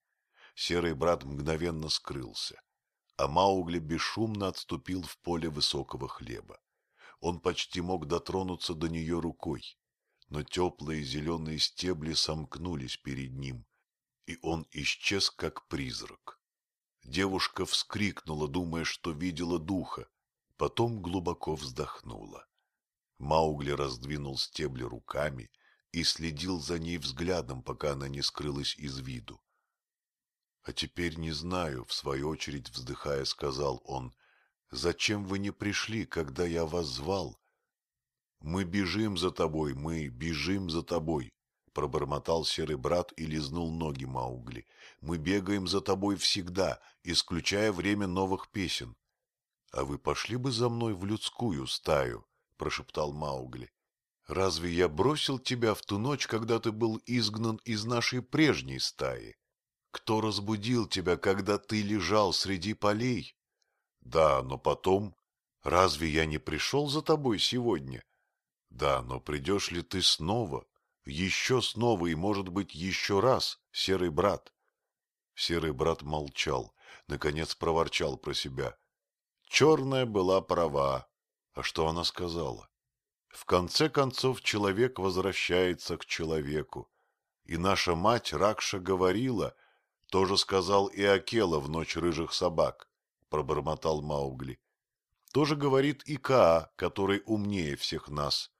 Серый брат мгновенно скрылся, а Маугли бесшумно отступил в поле высокого хлеба. Он почти мог дотронуться до нее рукой, но теплые зеленые стебли сомкнулись перед ним, и он исчез как призрак. Девушка вскрикнула, думая, что видела духа, потом глубоко вздохнула. Маугли раздвинул стебли руками и следил за ней взглядом, пока она не скрылась из виду. — А теперь не знаю, — в свою очередь вздыхая, сказал он, — зачем вы не пришли, когда я вас звал? — Мы бежим за тобой, мы бежим за тобой, — пробормотал серый брат и лизнул ноги Маугли. — Мы бегаем за тобой всегда, исключая время новых песен. — А вы пошли бы за мной в людскую стаю, — прошептал Маугли. — Разве я бросил тебя в ту ночь, когда ты был изгнан из нашей прежней стаи? Кто разбудил тебя, когда ты лежал среди полей? Да, но потом... Разве я не пришел за тобой сегодня? Да, но придешь ли ты снова, еще снова и, может быть, еще раз, серый брат? Серый брат молчал, наконец проворчал про себя. Черная была права. А что она сказала? В конце концов, человек возвращается к человеку. И наша мать Ракша говорила, тоже сказал и Акела в ночь рыжих собак, пробормотал Маугли. Тоже говорит и Каа, который умнее всех нас.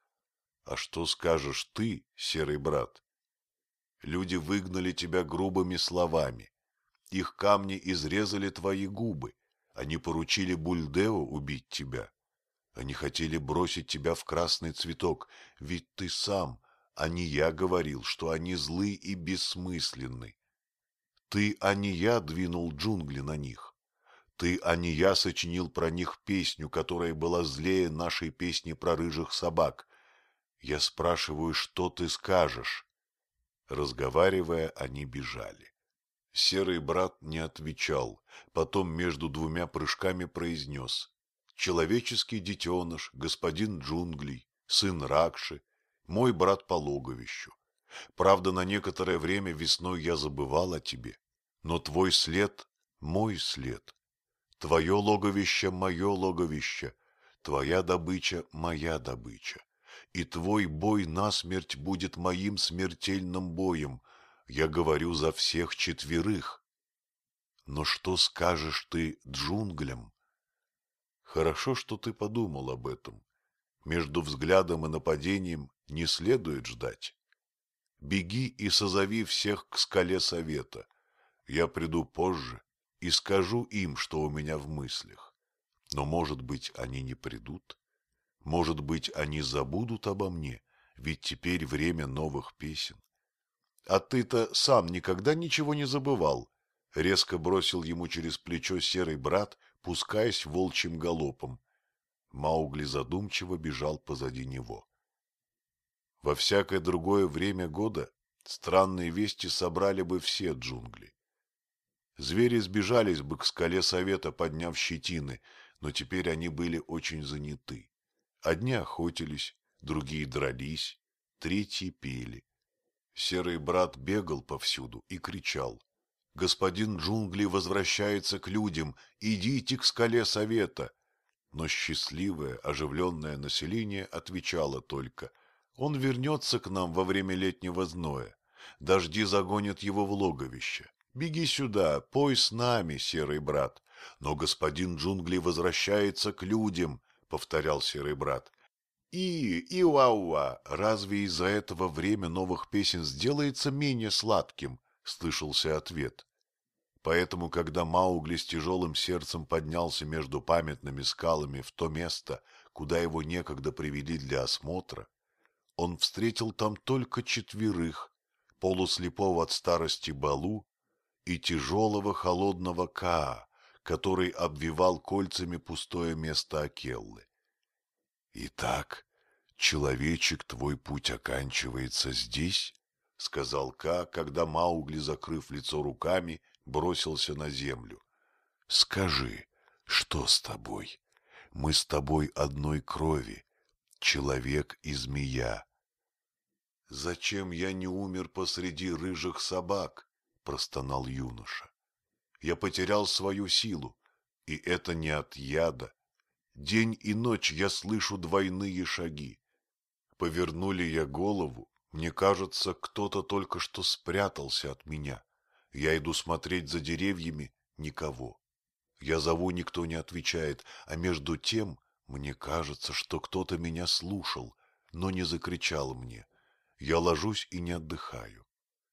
А что скажешь ты, серый брат? Люди выгнали тебя грубыми словами. Их камни изрезали твои губы. Они поручили Бульдео убить тебя. Они хотели бросить тебя в красный цветок, ведь ты сам, а не я говорил, что они злы и бессмысленны. Ты, а не я, двинул джунгли на них. Ты, а не я, сочинил про них песню, которая была злее нашей песни про рыжих собак. Я спрашиваю, что ты скажешь? Разговаривая, они бежали. Серый брат не отвечал, потом между двумя прыжками произнес. Человеческий детеныш, господин джунглей, сын Ракши, мой брат по логовищу. Правда, на некоторое время весной я забывал о тебе, но твой след — мой след. Твое логовище — мое логовище, твоя добыча — моя добыча. И твой бой насмерть будет моим смертельным боем. Я говорю за всех четверых. Но что скажешь ты джунглям? Хорошо, что ты подумал об этом. Между взглядом и нападением не следует ждать. Беги и созови всех к скале совета. Я приду позже и скажу им, что у меня в мыслях. Но, может быть, они не придут? Может быть, они забудут обо мне, ведь теперь время новых песен. А ты-то сам никогда ничего не забывал. Резко бросил ему через плечо серый брат, пускаясь волчьим галопом. Маугли задумчиво бежал позади него. Во всякое другое время года странные вести собрали бы все джунгли. Звери сбежались бы к скале совета, подняв щетины, но теперь они были очень заняты. Одни охотились, другие дрались, третьи пели. Серый брат бегал повсюду и кричал. «Господин джунгли возвращается к людям! Идите к скале совета!» Но счастливое, оживленное население отвечало только он вернется к нам во время летнего зноя. Дожди загонят его в логовище. Беги сюда, пой с нами, серый брат. Но господин джунгли возвращается к людям, — повторял серый брат. И, иуауа, разве из-за этого время новых песен сделается менее сладким? — слышался ответ. Поэтому, когда Маугли с тяжелым сердцем поднялся между памятными скалами в то место, куда его некогда привели для осмотра, он встретил там только четверых, полуслепого от старости Балу и тяжелого холодного Каа, который обвивал кольцами пустое место Акеллы. Итак, человечек, твой путь оканчивается здесь? — сказал Ка, когда Маугли, закрыв лицо руками, бросился на землю. — Скажи, что с тобой? Мы с тобой одной крови, человек и змея. — Зачем я не умер посреди рыжих собак? — простонал юноша. — Я потерял свою силу, и это не от яда. День и ночь я слышу двойные шаги. Повернули я голову, мне кажется, кто-то только что спрятался от меня. Я иду смотреть за деревьями — никого. Я зову, никто не отвечает, а между тем мне кажется, что кто-то меня слушал, но не закричал мне. Я ложусь и не отдыхаю.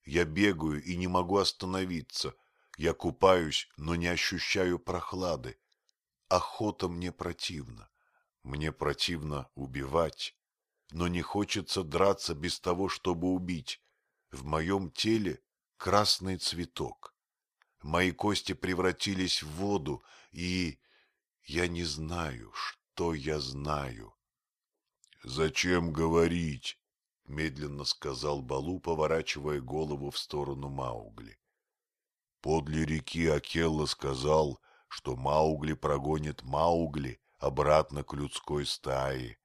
Я бегаю и не могу остановиться. Я купаюсь, но не ощущаю прохлады. Охота мне противна. Мне противно убивать, но не хочется драться без того, чтобы убить. В моем теле красный цветок. Мои кости превратились в воду, и я не знаю, что я знаю. — Зачем говорить? — медленно сказал Балу, поворачивая голову в сторону Маугли. Подле реки Акелла сказал, что Маугли прогонит Маугли обратно к людской стае,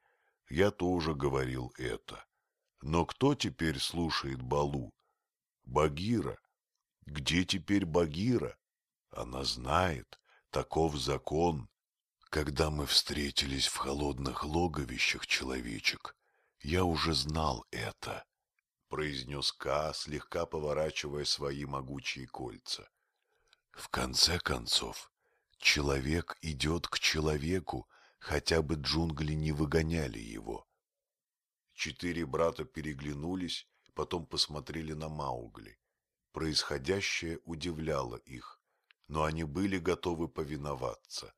я тоже говорил это. Но кто теперь слушает Балу? Багира. Где теперь Багира? Она знает, таков закон. Когда мы встретились в холодных логовищах, человечек, я уже знал это, — произнес Ка, слегка поворачивая свои могучие кольца. В конце концов, человек идет к человеку, хотя бы джунгли не выгоняли его. Четыре брата переглянулись, потом посмотрели на Маугли. Происходящее удивляло их, но они были готовы повиноваться.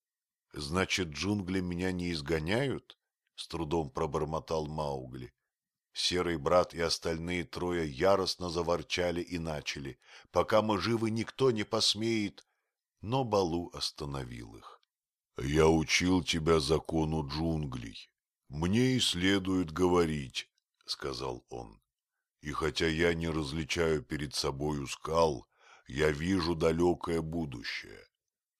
— Значит, джунгли меня не изгоняют? — с трудом пробормотал Маугли. Серый брат и остальные трое яростно заворчали и начали. Пока мы живы, никто не посмеет. Но Балу остановил их. Я учил тебя закону джунглей. Мне и следует говорить, — сказал он. И хотя я не различаю перед собою скал, я вижу далекое будущее.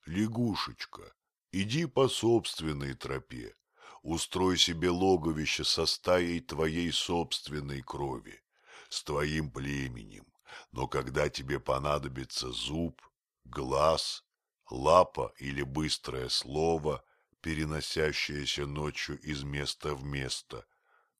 Лягушечка, иди по собственной тропе, устрой себе логовище со стаей твоей собственной крови, с твоим племенем, но когда тебе понадобится зуб, глаз лапа или быстрое слово, переносящееся ночью из места в место.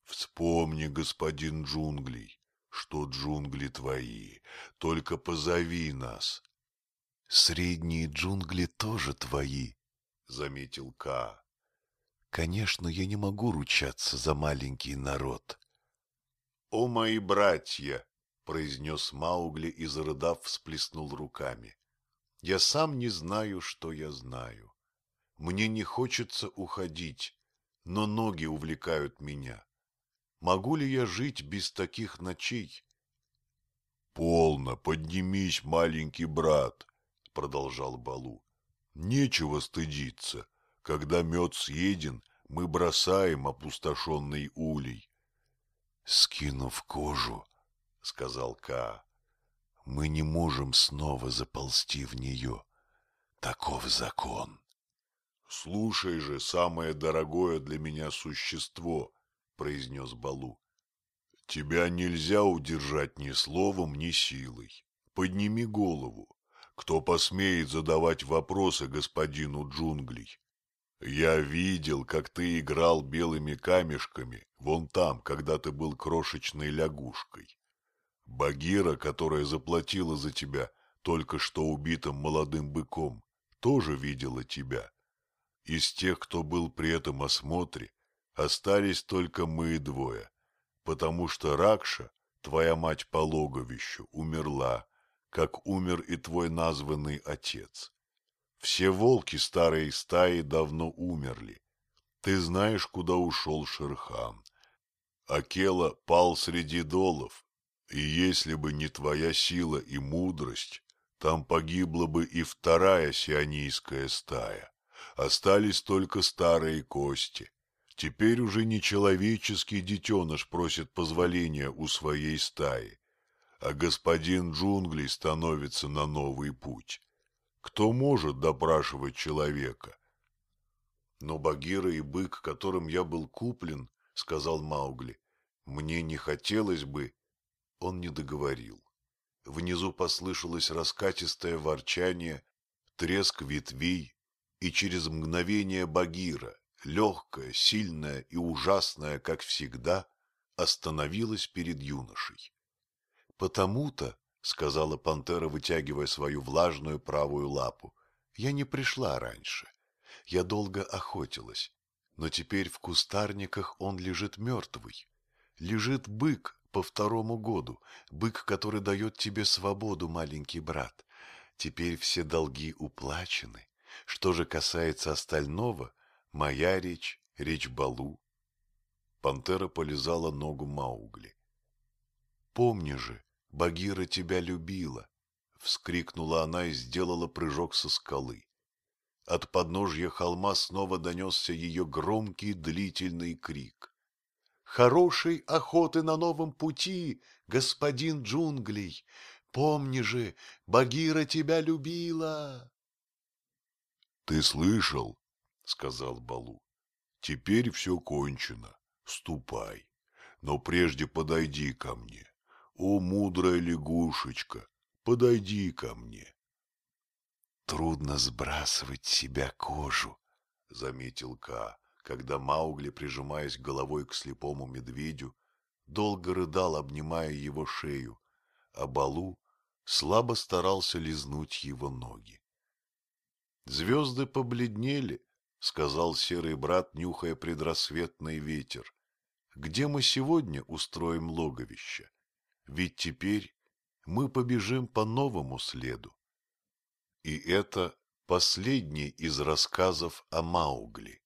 Вспомни, господин джунглей, что джунгли твои, только позови нас. — Средние джунгли тоже твои, — заметил Ка. — Конечно, я не могу ручаться за маленький народ. — О, мои братья! — произнес Маугли и, зарыдав, всплеснул руками. Я сам не знаю, что я знаю. Мне не хочется уходить, но ноги увлекают меня. Могу ли я жить без таких ночей? — Полно, поднимись, маленький брат, — продолжал Балу. — Нечего стыдиться. Когда мед съеден, мы бросаем опустошенный улей. — Скинув кожу, — сказал Ка, мы не можем снова заползти в нее. Таков закон. Слушай же, самое дорогое для меня существо, произнес Балу. Тебя нельзя удержать ни словом, ни силой. Подними голову. Кто посмеет задавать вопросы господину джунглей? Я видел, как ты играл белыми камешками, вон там, когда ты был крошечной лягушкой. Багира, которая заплатила за тебя только что убитым молодым быком, тоже видела тебя. Из тех, кто был при этом осмотре, остались только мы двое, потому что Ракша, твоя мать по логовищу, умерла, как умер и твой названный отец. Все волки старой стаи давно умерли. Ты знаешь, куда ушел Шерхан. Акела пал среди долов, и если бы не твоя сила и мудрость, там погибла бы и вторая сионийская стая. Остались только старые кости. Теперь уже не человеческий детеныш просит позволения у своей стаи, а господин джунглей становится на новый путь. Кто может допрашивать человека? Но Багира и бык, которым я был куплен, — сказал Маугли, — мне не хотелось бы... Он не договорил. Внизу послышалось раскатистое ворчание, треск ветвей, и через мгновение Багира, легкая, сильная и ужасная, как всегда, остановилась перед юношей. «Потому-то, — сказала пантера, вытягивая свою влажную правую лапу, — я не пришла раньше. Я долго охотилась, но теперь в кустарниках он лежит мертвый. Лежит бык по второму году, бык, который дает тебе свободу, маленький брат. Теперь все долги уплачены. Что же касается остального, моя речь — речь Балу. Пантера полизала ногу Маугли. Помни же, Багира тебя любила, — вскрикнула она и сделала прыжок со скалы. От подножья холма снова донесся ее громкий длительный крик. «Хорошей охоты на новом пути, господин джунглей! Помни же, Багира тебя любила!» «Ты слышал?» — сказал Балу. «Теперь все кончено. Ступай. Но прежде подойди ко мне. О, мудрая лягушечка, подойди ко мне. Трудно сбрасывать с себя кожу, заметил Ка, когда Маугли, прижимаясь головой к слепому медведю, долго рыдал, обнимая его шею, а Балу слабо старался лизнуть его ноги. Звезды побледнели, — сказал серый брат, нюхая предрассветный ветер. — Где мы сегодня устроим логовище? Ведь теперь мы побежим по новому следу. И это последний из рассказов о Маугли.